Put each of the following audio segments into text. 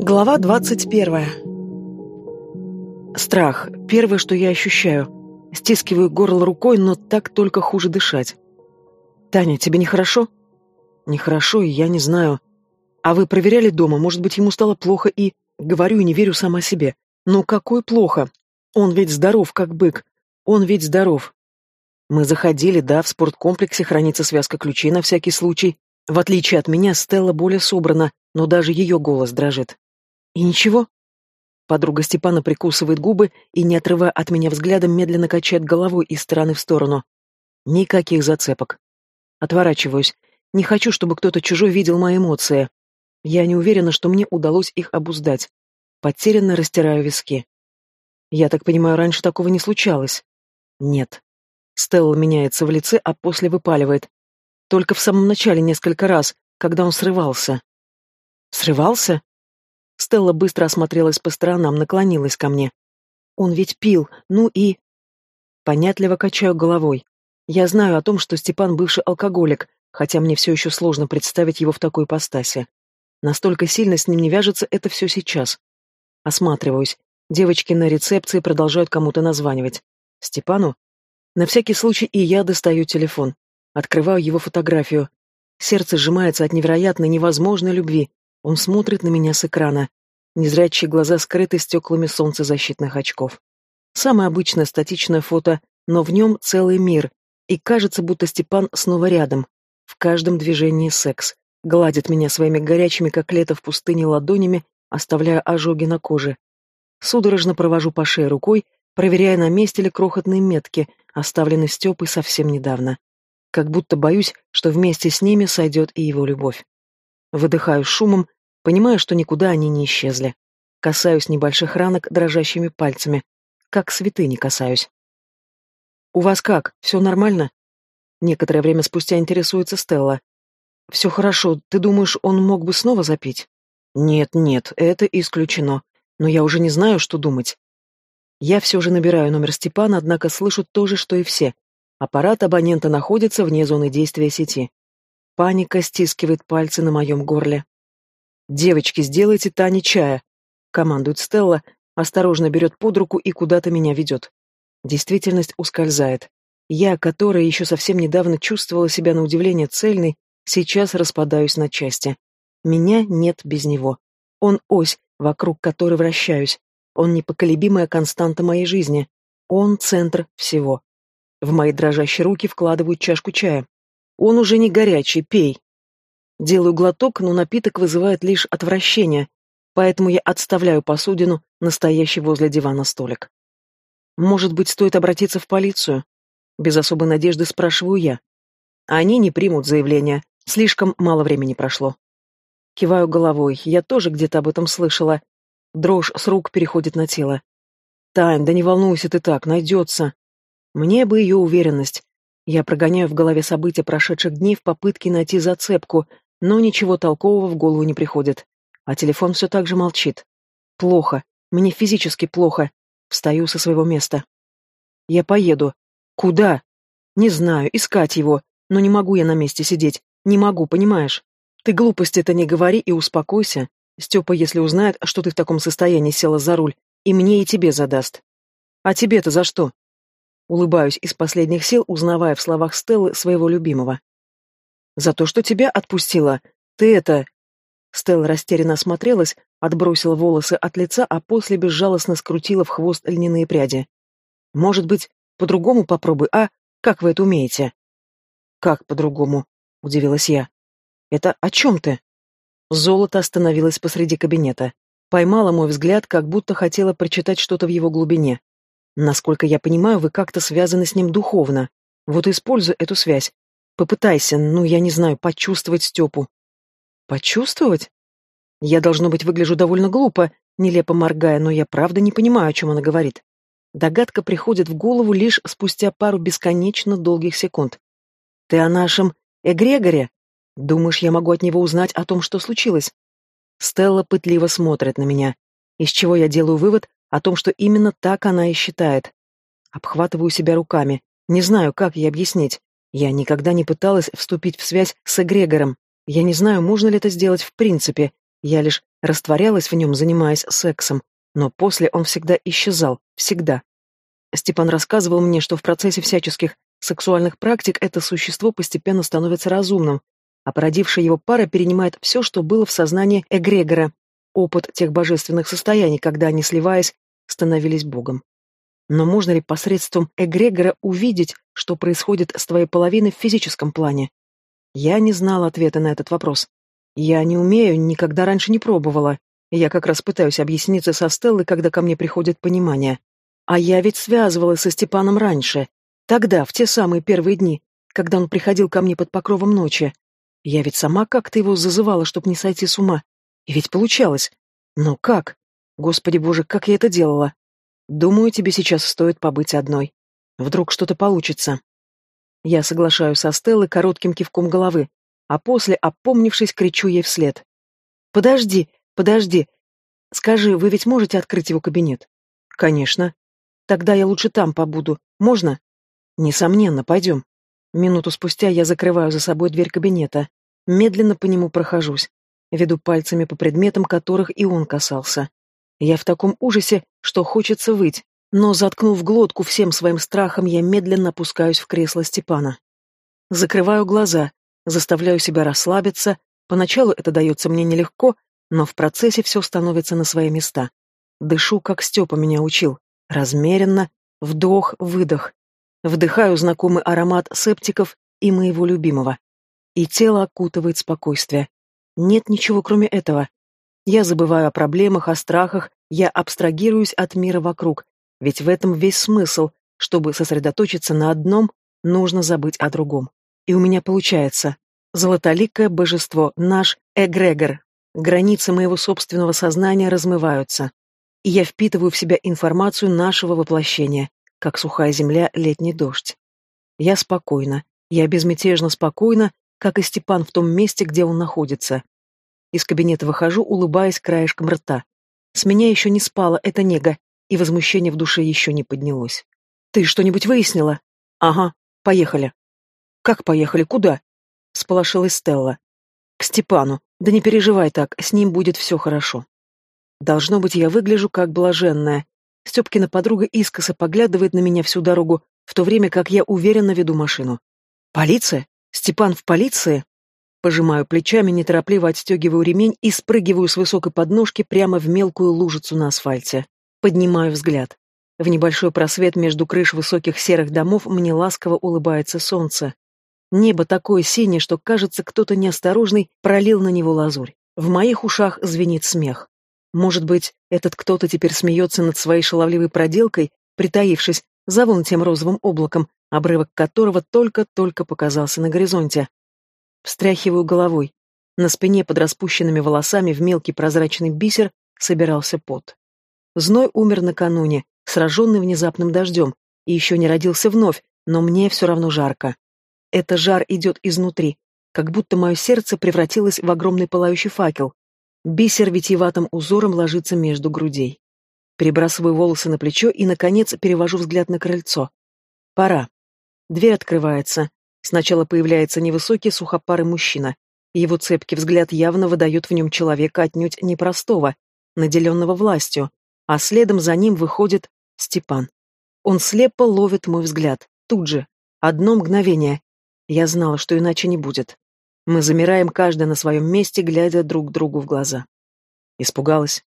Глава двадцать первая. Страх. Первое, что я ощущаю. Стискиваю горло рукой, но так только хуже дышать. «Таня, тебе нехорошо?» «Нехорошо, и я не знаю. А вы проверяли дома? Может быть, ему стало плохо и...» Говорю и не верю сама себе. «Ну какой плохо? Он ведь здоров, как бык. Он ведь здоров». Мы заходили, да, в спорткомплексе хранится связка ключей на всякий случай. В отличие от меня, Стелла более собрана, но даже ее голос дрожит. И ничего? Подруга Степана прикусывает губы и, не отрывая от меня взглядом, медленно качает головой из стороны в сторону. Никаких зацепок. Отворачиваюсь. Не хочу, чтобы кто-то чужой видел мои эмоции. Я не уверена, что мне удалось их обуздать. Потерянно растираю виски. Я так понимаю, раньше такого не случалось? Нет. Стелла меняется в лице, а после выпаливает. Только в самом начале несколько раз, когда он срывался. Срывался? Стелла быстро осмотрелась по сторонам, наклонилась ко мне. Он ведь пил, ну и... Понятливо качаю головой. Я знаю о том, что Степан бывший алкоголик, хотя мне все еще сложно представить его в такой ипостаси. Настолько сильно с ним не вяжется это все сейчас. Осматриваюсь. Девочки на рецепции продолжают кому-то названивать. Степану? На всякий случай и я достаю телефон. Открываю его фотографию. Сердце сжимается от невероятной, невозможной любви. Он смотрит на меня с экрана. Незрячие глаза скрыты стеклами солнцезащитных очков. Самое обычное статичное фото, но в нем целый мир. И кажется, будто Степан снова рядом. В каждом движении секс. Гладит меня своими горячими, как лето в пустыне, ладонями, оставляя ожоги на коже. Судорожно провожу по шее рукой, проверяя, на месте ли крохотные метки, оставленные Степой совсем недавно. Как будто боюсь, что вместе с ними сойдет и его любовь. Выдыхаю шумом, понимая, что никуда они не исчезли. Касаюсь небольших ранок дрожащими пальцами. Как святыни касаюсь. «У вас как? Все нормально?» Некоторое время спустя интересуется Стелла. «Все хорошо. Ты думаешь, он мог бы снова запить?» «Нет, нет, это исключено. Но я уже не знаю, что думать». Я все же набираю номер Степана, однако слышу то же, что и все. Аппарат абонента находится вне зоны действия сети. Паника стискивает пальцы на моем горле. «Девочки, сделайте Тане чая», — командует Стелла, осторожно берет под руку и куда-то меня ведет. Действительность ускользает. Я, которая еще совсем недавно чувствовала себя на удивление цельной, сейчас распадаюсь на части. Меня нет без него. Он ось, вокруг которой вращаюсь. Он непоколебимая константа моей жизни. Он центр всего. В мои дрожащие руки вкладывают чашку чая. Он уже не горячий, пей. Делаю глоток, но напиток вызывает лишь отвращение, поэтому я отставляю посудину, настоящий возле дивана столик. Может быть, стоит обратиться в полицию? Без особой надежды спрашиваю я. Они не примут заявление, слишком мало времени прошло. Киваю головой, я тоже где-то об этом слышала. Дрожь с рук переходит на тело. Тань, да не волнуйся ты так, найдется. Мне бы ее уверенность. Я прогоняю в голове события прошедших дней в попытке найти зацепку, но ничего толкового в голову не приходит. А телефон все так же молчит. Плохо. Мне физически плохо. Встаю со своего места. Я поеду. Куда? Не знаю, искать его. Но не могу я на месте сидеть. Не могу, понимаешь? Ты глупости-то не говори и успокойся. Степа, если узнает, что ты в таком состоянии села за руль, и мне, и тебе задаст. А тебе-то за что? Улыбаюсь из последних сил, узнавая в словах Стеллы своего любимого. «За то, что тебя отпустила. Ты это...» Стелла растерянно осмотрелась, отбросила волосы от лица, а после безжалостно скрутила в хвост льняные пряди. «Может быть, по-другому попробуй, а? Как вы это умеете?» «Как по-другому?» — удивилась я. «Это о чем ты?» Золото остановилось посреди кабинета. Поймала мой взгляд, как будто хотела прочитать что-то в его глубине. Насколько я понимаю, вы как-то связаны с ним духовно. Вот используй эту связь. Попытайся, ну, я не знаю, почувствовать Степу. Почувствовать? Я, должно быть, выгляжу довольно глупо, нелепо моргая, но я правда не понимаю, о чем она говорит. Догадка приходит в голову лишь спустя пару бесконечно долгих секунд. Ты о нашем эгрегоре? Думаешь, я могу от него узнать о том, что случилось? Стелла пытливо смотрит на меня, из чего я делаю вывод, о том, что именно так она и считает. Обхватываю себя руками. Не знаю, как ей объяснить. Я никогда не пыталась вступить в связь с эгрегором. Я не знаю, можно ли это сделать в принципе. Я лишь растворялась в нем, занимаясь сексом, но после он всегда исчезал, всегда. Степан рассказывал мне, что в процессе всяческих сексуальных практик это существо постепенно становится разумным, а породившая его пара перенимает все, что было в сознании эгрегора, опыт тех божественных состояний, когда они, сливаясь, становились Богом. Но можно ли посредством эгрегора увидеть, что происходит с твоей половиной в физическом плане? Я не знала ответа на этот вопрос. Я не умею, никогда раньше не пробовала. Я как раз пытаюсь объясниться со Стеллой, когда ко мне приходит понимание. А я ведь связывалась со Степаном раньше. Тогда, в те самые первые дни, когда он приходил ко мне под покровом ночи. Я ведь сама как-то его зазывала, чтобы не сойти с ума. И ведь получалось. Но как? Господи боже, как я это делала? Думаю, тебе сейчас стоит побыть одной. Вдруг что-то получится. Я соглашаюсь со Стеллой коротким кивком головы, а после, опомнившись, кричу ей вслед. «Подожди, подожди. Скажи, вы ведь можете открыть его кабинет?» «Конечно. Тогда я лучше там побуду. Можно?» «Несомненно, пойдем». Минуту спустя я закрываю за собой дверь кабинета. Медленно по нему прохожусь. Веду пальцами по предметам, которых и он касался. Я в таком ужасе, что хочется выть, но, заткнув глотку всем своим страхом, я медленно опускаюсь в кресло Степана. Закрываю глаза, заставляю себя расслабиться, поначалу это дается мне нелегко, но в процессе все становится на свои места. Дышу, как Степа меня учил, размеренно, вдох, выдох. Вдыхаю знакомый аромат септиков и моего любимого. И тело окутывает спокойствие. Нет ничего кроме этого. Я забываю о проблемах, о страхах, я абстрагируюсь от мира вокруг, ведь в этом весь смысл. Чтобы сосредоточиться на одном, нужно забыть о другом. И у меня получается. Золотоликое божество, наш эгрегор. Границы моего собственного сознания размываются. И я впитываю в себя информацию нашего воплощения, как сухая земля, летний дождь. Я спокойна. Я безмятежно спокойна, как и Степан в том месте, где он находится. Из кабинета выхожу, улыбаясь краешком рта. С меня еще не спала эта нега, и возмущение в душе еще не поднялось. «Ты что-нибудь выяснила?» «Ага, поехали». «Как поехали? Куда?» — сполошилась Стелла. «К Степану. Да не переживай так, с ним будет все хорошо». Должно быть, я выгляжу как блаженная. Степкина подруга искоса поглядывает на меня всю дорогу, в то время как я уверенно веду машину. «Полиция? Степан в полиции?» Пожимаю плечами, неторопливо отстегиваю ремень и спрыгиваю с высокой подножки прямо в мелкую лужицу на асфальте. Поднимаю взгляд. В небольшой просвет между крыш высоких серых домов мне ласково улыбается солнце. Небо такое синее, что, кажется, кто-то неосторожный пролил на него лазурь. В моих ушах звенит смех. Может быть, этот кто-то теперь смеется над своей шаловливой проделкой, притаившись за вон тем розовым облаком, обрывок которого только-только показался на горизонте. Встряхиваю головой. На спине под распущенными волосами в мелкий прозрачный бисер собирался пот. Зной умер накануне, сраженный внезапным дождем, и еще не родился вновь, но мне все равно жарко. Это жар идет изнутри, как будто мое сердце превратилось в огромный пылающий факел. Бисер витиеватым узором ложится между грудей. Перебрасываю волосы на плечо и, наконец, перевожу взгляд на крыльцо. Пора. Дверь открывается. Сначала появляется невысокий сухопарый мужчина. Его цепкий взгляд явно выдает в нем человека отнюдь непростого, наделенного властью, а следом за ним выходит Степан. Он слепо ловит мой взгляд, тут же, одно мгновение. Я знала, что иначе не будет. Мы замираем каждый на своем месте, глядя друг другу в глаза. Испугалась?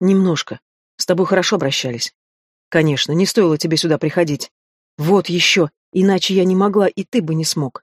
Немножко. С тобой хорошо обращались. Конечно, не стоило тебе сюда приходить. Вот еще, Иначе я не могла, и ты бы не смог.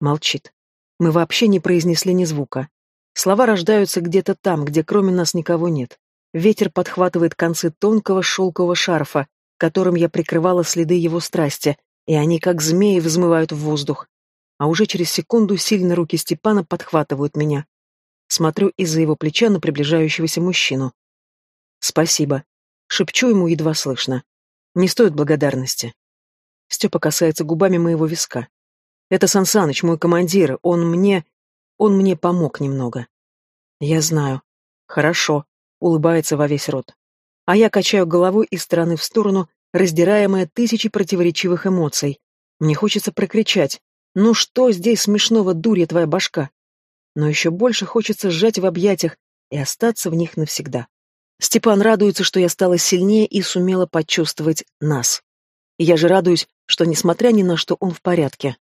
Молчит. Мы вообще не произнесли ни звука. Слова рождаются где-то там, где кроме нас никого нет. Ветер подхватывает концы тонкого шелкового шарфа, которым я прикрывала следы его страсти, и они, как змеи, взмывают в воздух. А уже через секунду сильные руки Степана подхватывают меня. Смотрю из-за его плеча на приближающегося мужчину. «Спасибо», — шепчу ему едва слышно. «Не стоит благодарности. Степа касается губами моего виска. Это Сансаныч, мой командир, он мне... Он мне помог немного. Я знаю. Хорошо. Улыбается во весь рот. А я качаю головой из стороны в сторону, раздираемая тысячей противоречивых эмоций. Мне хочется прокричать. «Ну что здесь смешного, дурья твоя башка?» Но еще больше хочется сжать в объятиях, и остаться в них навсегда. Степан радуется, что я стала сильнее и сумела почувствовать нас. И я же радуюсь, что, несмотря ни на что, он в порядке.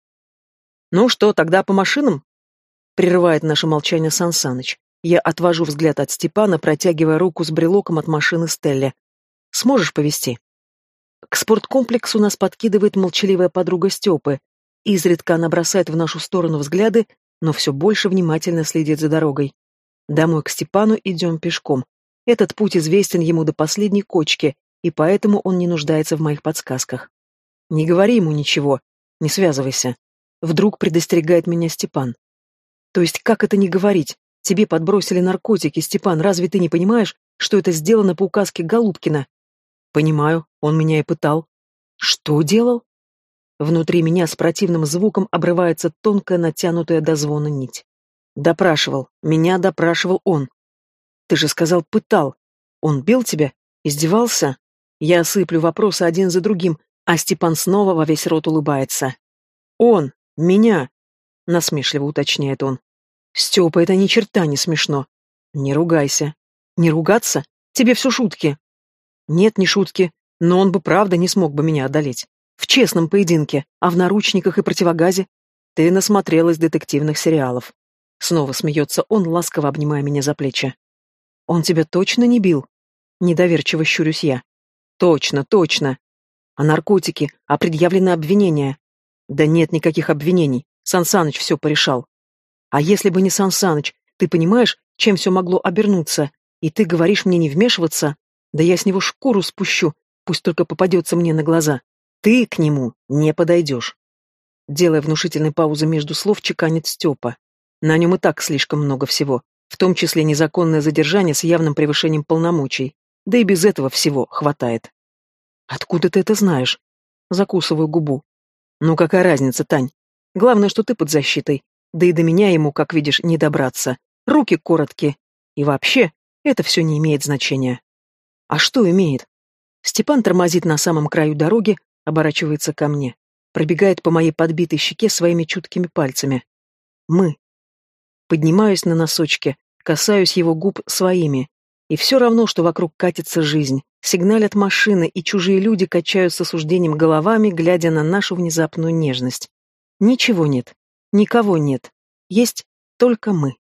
«Ну что, тогда по машинам?» Прерывает наше молчание Сансаныч. Я отвожу взгляд от Степана, протягивая руку с брелоком от машины Стелли. «Сможешь повезти?» К спорткомплексу нас подкидывает молчаливая подруга Степы. Изредка она бросает в нашу сторону взгляды, но все больше внимательно следит за дорогой. Домой к Степану идем пешком. Этот путь известен ему до последней кочки, и поэтому он не нуждается в моих подсказках. Не говори ему ничего, не связывайся. Вдруг предостерегает меня Степан. То есть как это не говорить? Тебе подбросили наркотики, Степан, разве ты не понимаешь, что это сделано по указке Голубкина? Понимаю, он меня и пытал. Что делал? Внутри меня с противным звуком обрывается тонкая натянутая до звона нить. Допрашивал, меня допрашивал он. Ты же сказал, пытал. Он бил тебя? Издевался? Я осыплю вопросы один за другим, а Степан снова во весь рот улыбается. Он, меня, насмешливо уточняет он. Степа, это ни черта не смешно. Не ругайся. Не ругаться? Тебе все шутки. Нет, не шутки, но он бы правда не смог бы меня одолеть. В честном поединке, а в наручниках и противогазе. Ты насмотрелась детективных сериалов. Снова смеется он, ласково обнимая меня за плечи. Он тебя точно не бил? Недоверчиво щурюсь я. Точно, точно. А наркотики, а предъявлены обвинения? Да нет никаких обвинений. Сансаныч все порешал. А если бы не Сансаныч, ты понимаешь, чем все могло обернуться? И ты говоришь мне не вмешиваться? Да я с него шкуру спущу, пусть только попадется мне на глаза. Ты к нему не подойдешь. Делая внушительные паузы между слов, чеканит Степа. На нем и так слишком много всего, в том числе незаконное задержание с явным превышением полномочий. Да и без этого всего хватает. Откуда ты это знаешь? Закусываю губу. Ну какая разница, Тань? Главное, что ты под защитой. Да и до меня ему, как видишь, не добраться. Руки короткие. И вообще, это все не имеет значения. А что имеет? Степан тормозит на самом краю дороги, оборачивается ко мне, пробегает по моей подбитой щеке своими чуткими пальцами. Мы. Поднимаюсь на носочки, касаюсь его губ своими. И все равно, что вокруг катится жизнь, сигналят машины, и чужие люди качают с осуждением головами, глядя на нашу внезапную нежность. Ничего нет, никого нет, есть только мы.